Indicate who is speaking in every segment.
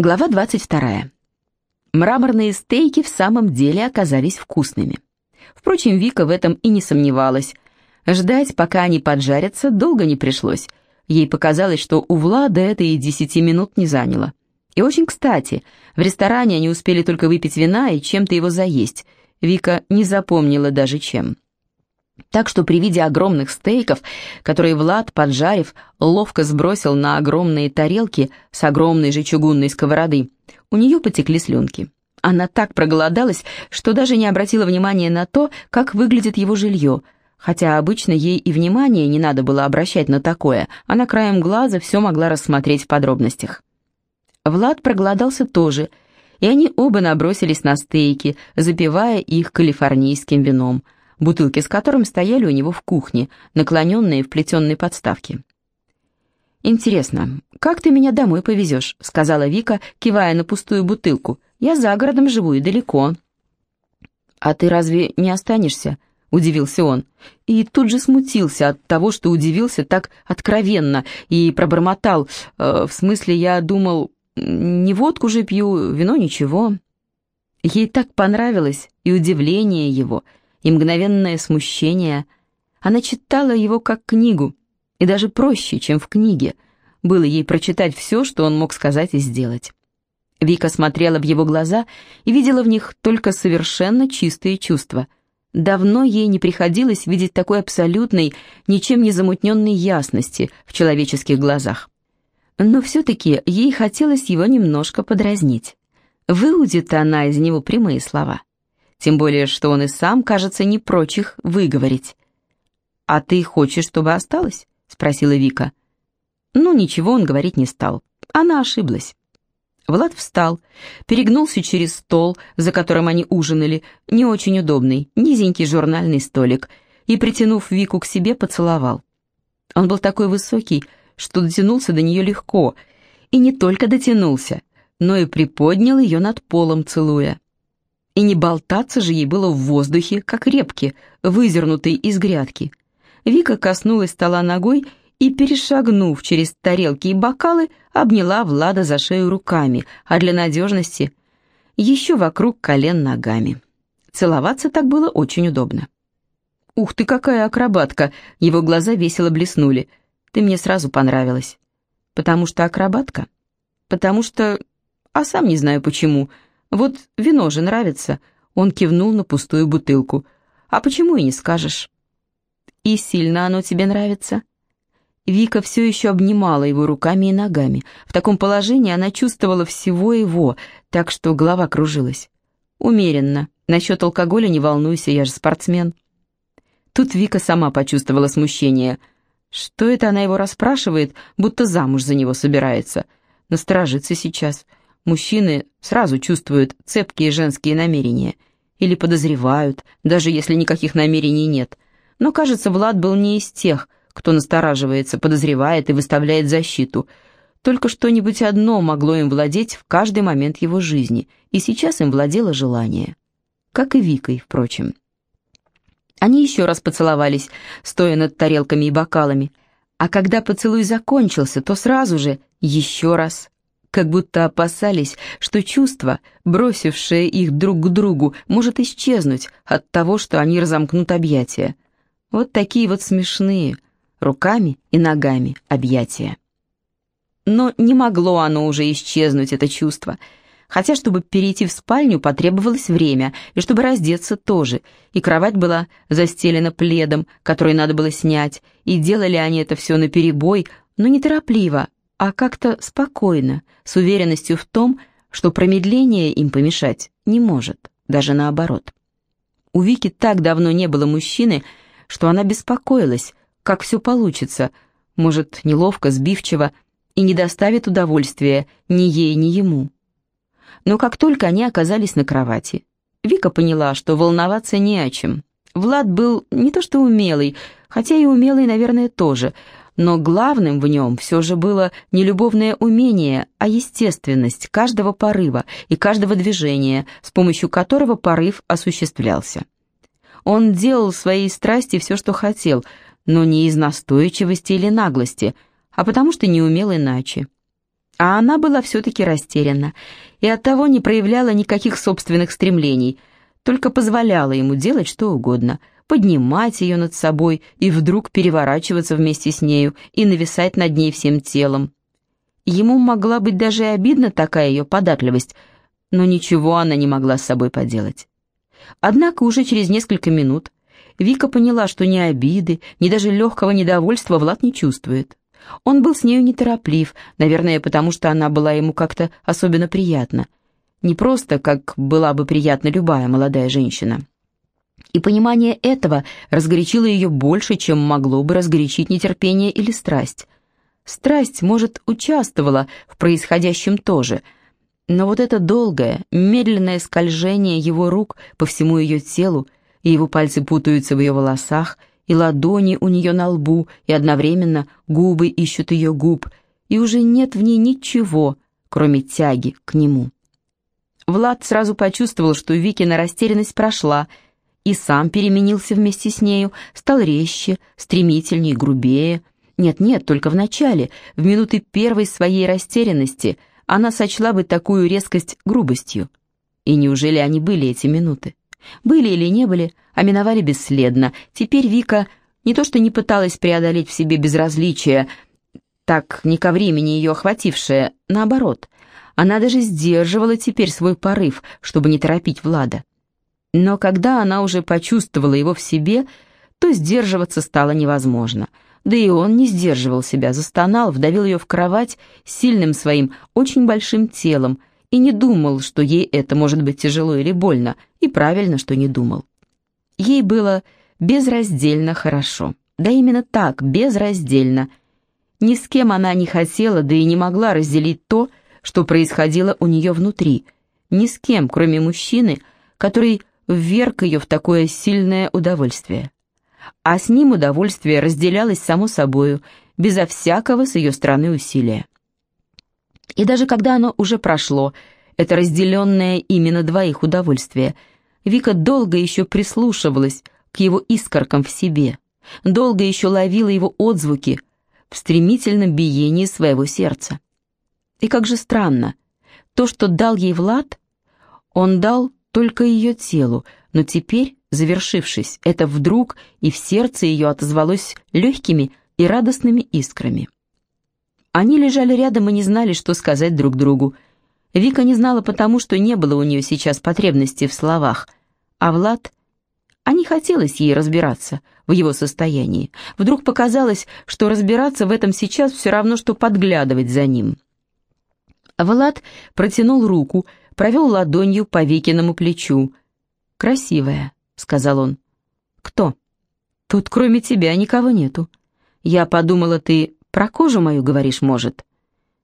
Speaker 1: Глава 22. Мраморные стейки в самом деле оказались вкусными. Впрочем, Вика в этом и не сомневалась. Ждать, пока они поджарятся, долго не пришлось. Ей показалось, что у Влада это и десяти минут не заняло. И очень кстати, в ресторане они успели только выпить вина и чем-то его заесть. Вика не запомнила даже чем. Так что при виде огромных стейков, которые Влад, поджарив, ловко сбросил на огромные тарелки с огромной же чугунной сковороды, у нее потекли слюнки. Она так проголодалась, что даже не обратила внимания на то, как выглядит его жилье, хотя обычно ей и внимания не надо было обращать на такое, она краем глаза все могла рассмотреть в подробностях. Влад проголодался тоже, и они оба набросились на стейки, запивая их калифорнийским вином – бутылки с которым стояли у него в кухне, наклоненные в плетенной подставке. «Интересно, как ты меня домой повезешь?» — сказала Вика, кивая на пустую бутылку. «Я за городом живу и далеко». «А ты разве не останешься?» — удивился он. И тут же смутился от того, что удивился так откровенно, и пробормотал. «Э, «В смысле, я думал, не водку же пью, вино ничего». Ей так понравилось и удивление его — и мгновенное смущение. Она читала его как книгу, и даже проще, чем в книге, было ей прочитать все, что он мог сказать и сделать. Вика смотрела в его глаза и видела в них только совершенно чистые чувства. Давно ей не приходилось видеть такой абсолютной, ничем не замутненной ясности в человеческих глазах. Но все-таки ей хотелось его немножко подразнить. Выудит она из него прямые слова тем более, что он и сам, кажется, не прочь их выговорить. «А ты хочешь, чтобы осталось?» — спросила Вика. Ну, ничего он говорить не стал. Она ошиблась. Влад встал, перегнулся через стол, за которым они ужинали, не очень удобный, низенький журнальный столик, и, притянув Вику к себе, поцеловал. Он был такой высокий, что дотянулся до нее легко, и не только дотянулся, но и приподнял ее над полом, целуя и не болтаться же ей было в воздухе, как репки, вызернутые из грядки. Вика коснулась стола ногой и, перешагнув через тарелки и бокалы, обняла Влада за шею руками, а для надежности еще вокруг колен ногами. Целоваться так было очень удобно. «Ух ты, какая акробатка!» Его глаза весело блеснули. «Ты мне сразу понравилась». «Потому что акробатка?» «Потому что... А сам не знаю почему. Вот вино же нравится». Он кивнул на пустую бутылку. «А почему и не скажешь?» «И сильно оно тебе нравится?» Вика все еще обнимала его руками и ногами. В таком положении она чувствовала всего его, так что голова кружилась. «Умеренно. Насчет алкоголя не волнуйся, я же спортсмен». Тут Вика сама почувствовала смущение. Что это она его расспрашивает, будто замуж за него собирается? Насторожится сейчас. Мужчины сразу чувствуют цепкие женские намерения или подозревают, даже если никаких намерений нет. Но, кажется, Влад был не из тех, кто настораживается, подозревает и выставляет защиту. Только что-нибудь одно могло им владеть в каждый момент его жизни, и сейчас им владело желание. Как и Викой, впрочем. Они еще раз поцеловались, стоя над тарелками и бокалами. А когда поцелуй закончился, то сразу же еще раз как будто опасались, что чувство, бросившее их друг к другу, может исчезнуть от того, что они разомкнут объятия. Вот такие вот смешные, руками и ногами объятия. Но не могло оно уже исчезнуть, это чувство, хотя, чтобы перейти в спальню, потребовалось время, и чтобы раздеться тоже, и кровать была застелена пледом, который надо было снять, и делали они это все наперебой, но неторопливо, а как-то спокойно, с уверенностью в том, что промедление им помешать не может, даже наоборот. У Вики так давно не было мужчины, что она беспокоилась, как все получится, может, неловко, сбивчиво, и не доставит удовольствия ни ей, ни ему. Но как только они оказались на кровати, Вика поняла, что волноваться не о чем. Влад был не то что умелый, хотя и умелый, наверное, тоже, но главным в нем все же было не любовное умение, а естественность каждого порыва и каждого движения, с помощью которого порыв осуществлялся. Он делал своей страсти все, что хотел, но не из настойчивости или наглости, а потому что не умел иначе. А она была все-таки растеряна и оттого не проявляла никаких собственных стремлений, только позволяла ему делать что угодно, поднимать ее над собой и вдруг переворачиваться вместе с нею и нависать над ней всем телом. Ему могла быть даже и обидна такая ее податливость, но ничего она не могла с собой поделать. Однако уже через несколько минут Вика поняла, что ни обиды, ни даже легкого недовольства Влад не чувствует. Он был с нею нетороплив, наверное, потому что она была ему как-то особенно приятна. Не просто, как была бы приятна любая молодая женщина. И понимание этого разгорячило ее больше, чем могло бы разгорячить нетерпение или страсть. Страсть, может, участвовала в происходящем тоже, но вот это долгое, медленное скольжение его рук по всему ее телу, и его пальцы путаются в ее волосах, и ладони у нее на лбу, и одновременно губы ищут ее губ, и уже нет в ней ничего, кроме тяги к нему. Влад сразу почувствовал, что Викина растерянность прошла, и сам переменился вместе с нею, стал резче, стремительнее, грубее. Нет-нет, только в начале, в минуты первой своей растерянности, она сочла бы такую резкость грубостью. И неужели они были эти минуты? Были или не были, а миновали бесследно. Теперь Вика не то что не пыталась преодолеть в себе безразличие, так не ко времени ее охватившее, наоборот. Она даже сдерживала теперь свой порыв, чтобы не торопить Влада. Но когда она уже почувствовала его в себе, то сдерживаться стало невозможно. Да и он не сдерживал себя, застонал, вдавил ее в кровать сильным своим, очень большим телом, и не думал, что ей это может быть тяжело или больно, и правильно, что не думал. Ей было безраздельно хорошо. Да именно так, безраздельно. Ни с кем она не хотела, да и не могла разделить то, что происходило у нее внутри. Ни с кем, кроме мужчины, который вверг ее в такое сильное удовольствие. А с ним удовольствие разделялось само собою, безо всякого с ее стороны усилия. И даже когда оно уже прошло, это разделенное именно двоих удовольствие, Вика долго еще прислушивалась к его искоркам в себе, долго еще ловила его отзвуки в стремительном биении своего сердца. И как же странно, то, что дал ей Влад, он дал только ее телу, но теперь, завершившись, это вдруг и в сердце ее отозвалось легкими и радостными искрами. Они лежали рядом и не знали, что сказать друг другу. Вика не знала потому, что не было у нее сейчас потребности в словах. А Влад... А не хотелось ей разбираться в его состоянии. Вдруг показалось, что разбираться в этом сейчас все равно, что подглядывать за ним. Влад протянул руку, провел ладонью по Викиному плечу. «Красивая», — сказал он. «Кто?» «Тут кроме тебя никого нету. Я подумала, ты про кожу мою говоришь, может?»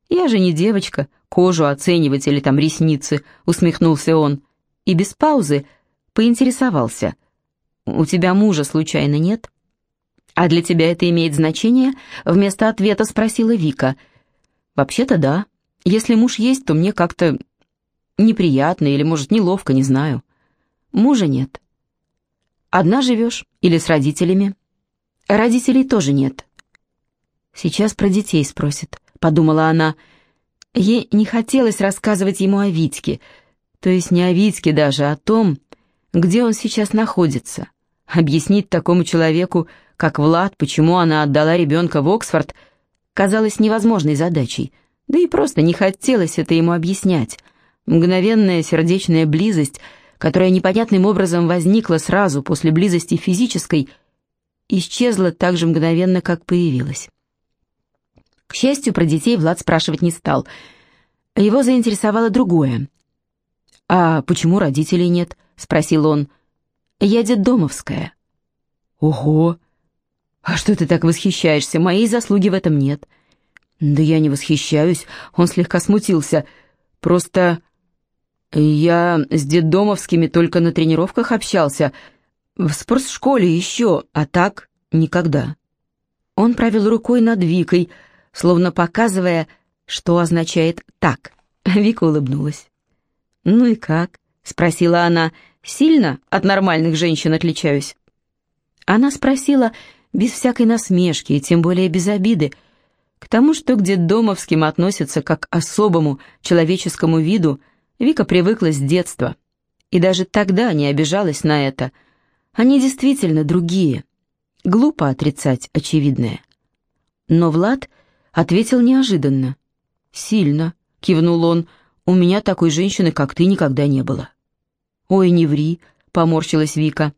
Speaker 1: «Я же не девочка, кожу оценивать или там ресницы», — усмехнулся он. И без паузы поинтересовался. «У тебя мужа случайно нет?» «А для тебя это имеет значение?» — вместо ответа спросила Вика. «Вообще-то да. Если муж есть, то мне как-то неприятно или, может, неловко, не знаю. Мужа нет. Одна живешь или с родителями?» «Родителей тоже нет. Сейчас про детей спросит, подумала она. Ей не хотелось рассказывать ему о Витьке, то есть не о Витьке даже, а о том, где он сейчас находится. Объяснить такому человеку, как Влад, почему она отдала ребенка в Оксфорд, казалось невозможной задачей, да и просто не хотелось это ему объяснять. Мгновенная сердечная близость, которая непонятным образом возникла сразу после близости физической, исчезла так же мгновенно, как появилась. К счастью, про детей Влад спрашивать не стал. Его заинтересовало другое. «А почему родителей нет?» — спросил он. «Я детдомовская». «Ого! А что ты так восхищаешься? Моей заслуги в этом нет». «Да я не восхищаюсь», — он слегка смутился. «Просто я с детдомовскими только на тренировках общался, в спортшколе еще, а так никогда». Он провел рукой над Викой, — словно показывая, что означает «так». Вика улыбнулась. «Ну и как?» — спросила она. «Сильно от нормальных женщин отличаюсь?» Она спросила без всякой насмешки и тем более без обиды. К тому, что к детдомовским относятся как к особому человеческому виду, Вика привыкла с детства. И даже тогда не обижалась на это. Они действительно другие. Глупо отрицать очевидное. Но Влад ответил неожиданно. «Сильно», — кивнул он, — «у меня такой женщины, как ты, никогда не было». «Ой, не ври», — поморщилась Вика.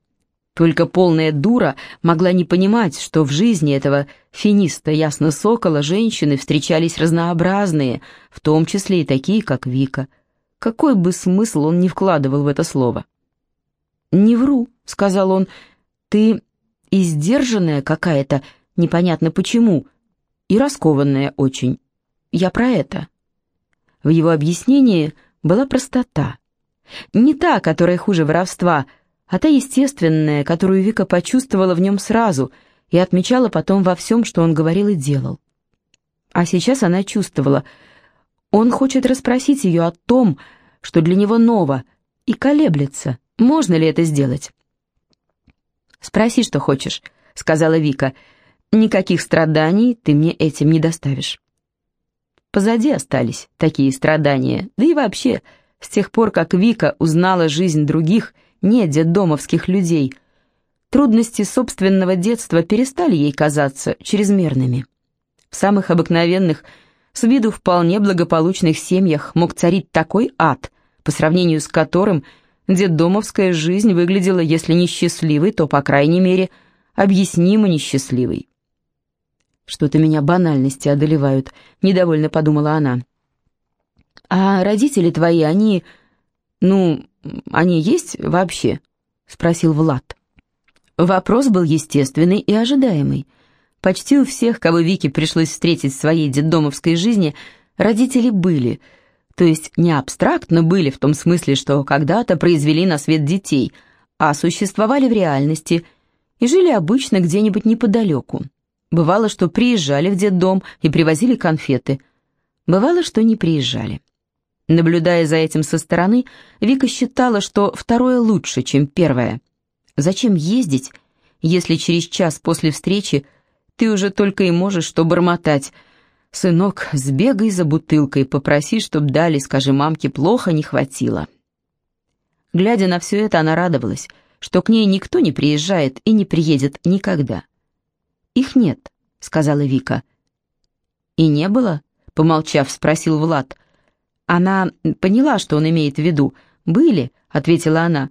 Speaker 1: Только полная дура могла не понимать, что в жизни этого финиста ясно сокола женщины встречались разнообразные, в том числе и такие, как Вика. Какой бы смысл он ни вкладывал в это слово. «Не вру», — сказал он, — «ты издержанная какая-то, непонятно почему, и раскованная очень. Я про это». В его объяснении была простота. Не та, которая хуже воровства, а та естественная, которую Вика почувствовала в нем сразу и отмечала потом во всем, что он говорил и делал. А сейчас она чувствовала, он хочет расспросить ее о том, что для него ново, и колеблется, можно ли это сделать. «Спроси, что хочешь», — сказала Вика. «Никаких страданий ты мне этим не доставишь». Позади остались такие страдания, да и вообще, с тех пор, как Вика узнала жизнь других — не детдомовских людей. Трудности собственного детства перестали ей казаться чрезмерными. В самых обыкновенных, с виду вполне благополучных семьях мог царить такой ад, по сравнению с которым детдомовская жизнь выглядела, если не счастливой, то, по крайней мере, объяснимо несчастливой. «Что-то меня банальности одолевают», — недовольно подумала она. «А родители твои, они... ну, они есть вообще?» — спросил Влад. Вопрос был естественный и ожидаемый. Почти у всех, кого Вике пришлось встретить в своей детдомовской жизни, родители были, то есть не абстрактно были в том смысле, что когда-то произвели на свет детей, а существовали в реальности и жили обычно где-нибудь неподалеку. Бывало, что приезжали в детдом и привозили конфеты. Бывало, что не приезжали. Наблюдая за этим со стороны, Вика считала, что второе лучше, чем первое. Зачем ездить, если через час после встречи ты уже только и можешь что бормотать «Сынок, сбегай за бутылкой, попроси, чтоб дали, скажи мамке, плохо не хватило». Глядя на все это, она радовалась, что к ней никто не приезжает и не приедет никогда. «Их нет», — сказала Вика. «И не было?» — помолчав, спросил Влад — она поняла, что он имеет в виду. «Были», — ответила она.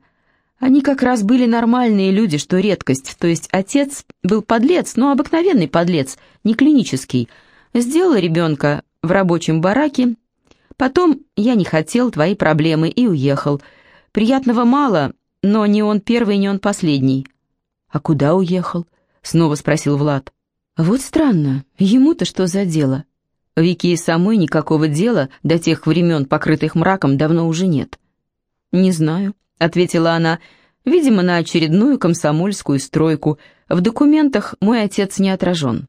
Speaker 1: «Они как раз были нормальные люди, что редкость. То есть отец был подлец, но обыкновенный подлец, не клинический. Сделал ребенка в рабочем бараке. Потом я не хотел твои проблемы и уехал. Приятного мало, но не он первый, не он последний». «А куда уехал?» — снова спросил Влад. «Вот странно, ему-то что за дело?» Вики и самой никакого дела до тех времен, покрытых мраком, давно уже нет. «Не знаю», — ответила она, — «видимо, на очередную комсомольскую стройку. В документах мой отец не отражен».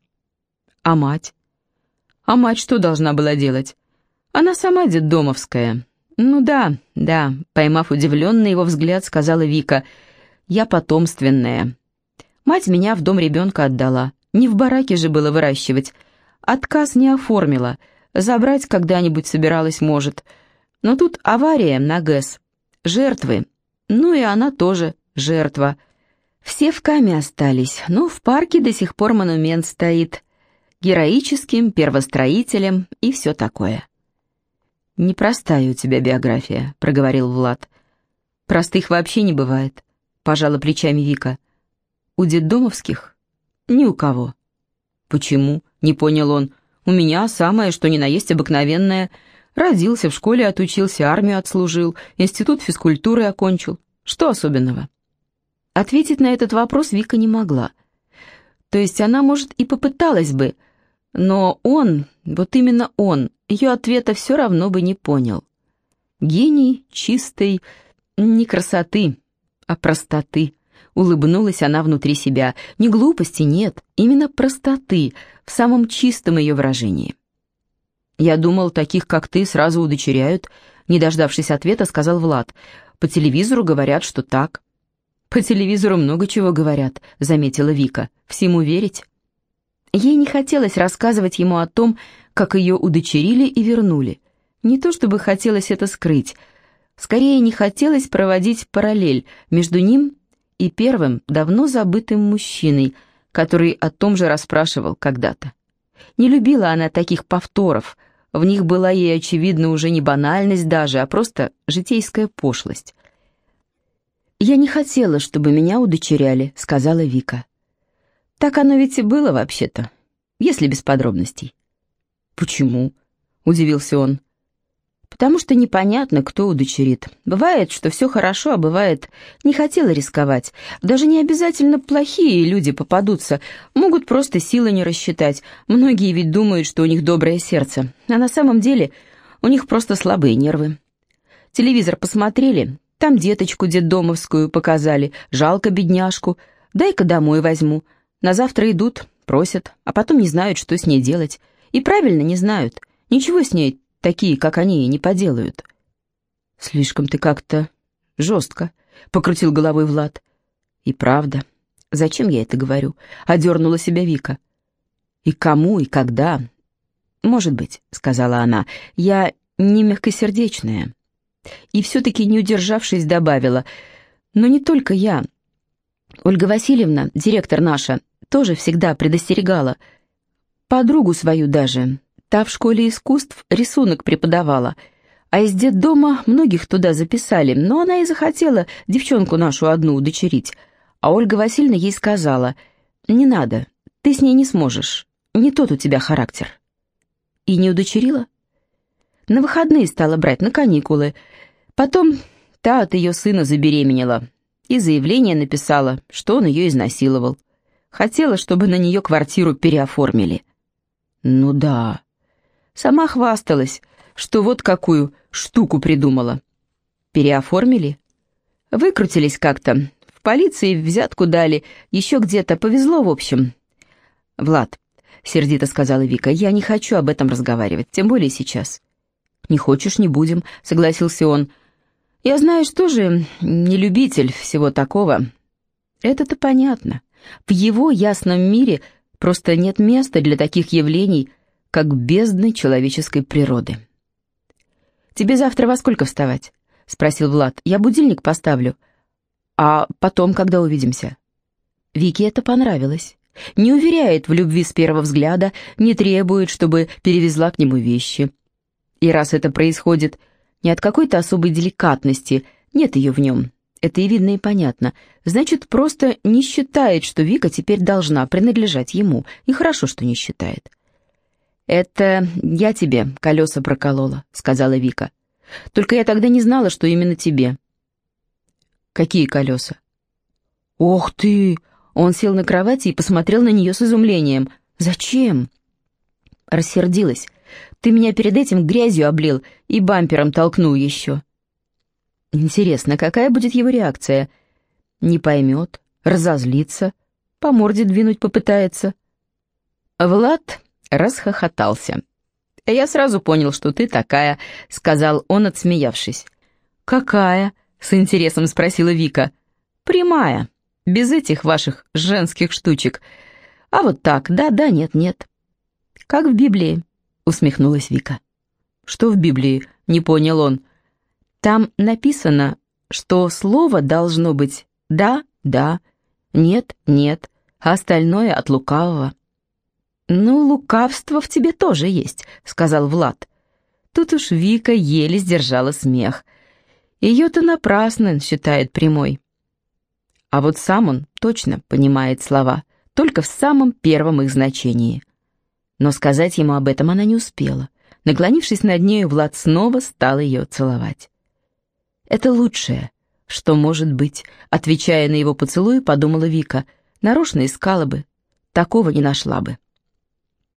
Speaker 1: «А мать?» «А мать что должна была делать?» «Она сама детдомовская». «Ну да, да», — поймав удивленный его взгляд, сказала Вика, — «я потомственная. Мать меня в дом ребенка отдала. Не в бараке же было выращивать». Отказ не оформила, забрать когда-нибудь собиралась, может. Но тут авария на ГЭС. Жертвы. Ну и она тоже жертва. Все в каме остались, но в парке до сих пор монумент стоит. Героическим, первостроителем и все такое. «Непростая у тебя биография», — проговорил Влад. «Простых вообще не бывает», — пожала плечами Вика. «У детдомовских? Ни у кого». «Почему?» — не понял он. «У меня самое, что ни на есть обыкновенное. Родился, в школе отучился, армию отслужил, институт физкультуры окончил. Что особенного?» Ответить на этот вопрос Вика не могла. То есть она, может, и попыталась бы, но он, вот именно он, ее ответа все равно бы не понял. Гений чистой не красоты, а простоты. Улыбнулась она внутри себя. Не глупости, нет, именно простоты, в самом чистом ее выражении. «Я думал, таких, как ты, сразу удочеряют», — не дождавшись ответа, сказал Влад. «По телевизору говорят, что так». «По телевизору много чего говорят», — заметила Вика. «Всему верить?» Ей не хотелось рассказывать ему о том, как ее удочерили и вернули. Не то чтобы хотелось это скрыть, скорее не хотелось проводить параллель между ним и первым, давно забытым мужчиной, который о том же расспрашивал когда-то. Не любила она таких повторов, в них была ей, очевидно, уже не банальность даже, а просто житейская пошлость. «Я не хотела, чтобы меня удочеряли», — сказала Вика. «Так оно ведь и было вообще-то, если без подробностей». «Почему?» — удивился он. «Потому что непонятно, кто удочерит. Бывает, что все хорошо, а бывает, не хотела рисковать. Даже не обязательно плохие люди попадутся, могут просто силы не рассчитать. Многие ведь думают, что у них доброе сердце, а на самом деле у них просто слабые нервы. Телевизор посмотрели, там деточку детдомовскую показали, жалко бедняжку. Дай-ка домой возьму. На завтра идут, просят, а потом не знают, что с ней делать. И правильно не знают. Ничего с ней такие, как они, не поделают. Слишком ты как-то жестко, покрутил головой Влад. И правда, зачем я это говорю? Одернула себя Вика. И кому, и когда? Может быть, сказала она, я не мягкосердечная. И все-таки, не удержавшись, добавила, «Но не только я. Ольга Васильевна, директор наша, тоже всегда предостерегала. Подругу свою даже. Та в школе искусств рисунок преподавала. А из детдома многих туда записали, но она и захотела девчонку нашу одну удочерить. А Ольга Васильевна ей сказала, «Не надо, ты с ней не сможешь, не тот у тебя характер». И не удочерила? На выходные стала брать, на каникулы. Потом та от ее сына забеременела и заявление написала, что он ее изнасиловал. Хотела, чтобы на нее квартиру переоформили. Ну да. Сама хвасталась, что вот какую штуку придумала. Переоформили? Выкрутились как-то. В полиции взятку дали, еще где-то повезло в общем. Влад, сердито сказала Вика, я не хочу об этом разговаривать, тем более сейчас. «Не хочешь, не будем», — согласился он. «Я, знаешь, тоже не любитель всего такого». «Это-то понятно. В его ясном мире просто нет места для таких явлений, как бездны человеческой природы». «Тебе завтра во сколько вставать?» — спросил Влад. «Я будильник поставлю. А потом, когда увидимся?» Вике это понравилось. Не уверяет в любви с первого взгляда, не требует, чтобы перевезла к нему вещи. И раз это происходит не от какой-то особой деликатности, нет ее в нем, это и видно и понятно, значит, просто не считает, что Вика теперь должна принадлежать ему, и хорошо, что не считает. «Это я тебе колеса проколола», — сказала Вика. «Только я тогда не знала, что именно тебе». «Какие колеса?» «Ох ты!» Он сел на кровати и посмотрел на нее с изумлением. «Зачем?» Рассердилась. Ты меня перед этим грязью облил и бампером толкнул еще. Интересно, какая будет его реакция? Не поймет, разозлится, по морде двинуть попытается. Влад расхохотался. «Я сразу понял, что ты такая», — сказал он, отсмеявшись. «Какая?» — с интересом спросила Вика. «Прямая, без этих ваших женских штучек. А вот так, да-да, нет-нет. Как в Библии усмехнулась Вика. «Что в Библии?» — не понял он. «Там написано, что слово должно быть «да», «да», «нет», «нет», а остальное от лукавого». «Ну, лукавство в тебе тоже есть», — сказал Влад. Тут уж Вика еле сдержала смех. Ее-то напрасно считает прямой. А вот сам он точно понимает слова, только в самом первом их значении — но сказать ему об этом она не успела. Наклонившись над нею, Влад снова стал ее целовать. «Это лучшее, что может быть», — отвечая на его поцелуй, подумала Вика. «Нарочно искала бы, такого не нашла бы».